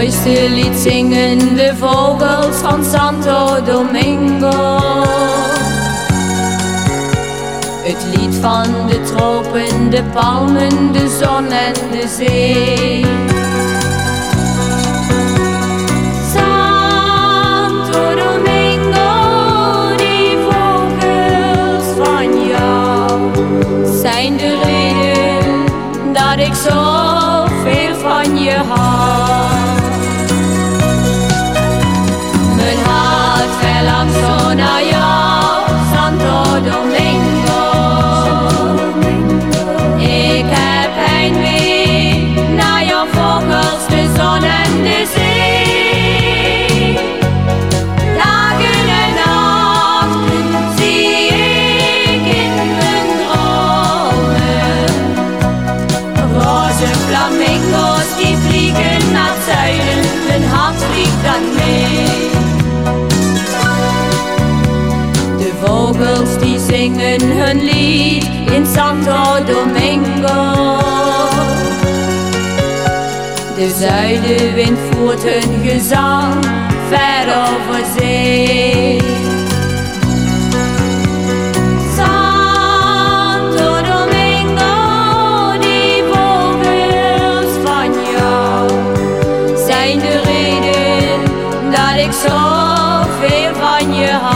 mooiste lied zingen de vogels van Santo Domingo. Het lied van de tropen, de palmen, de zon en de zee. Zijn de reden dat ik zoveel van je hou. Mee. De vogels die zingen hun lied in Santo Domingo. De zuidenwind voert hun gezang ver over zee. mañana.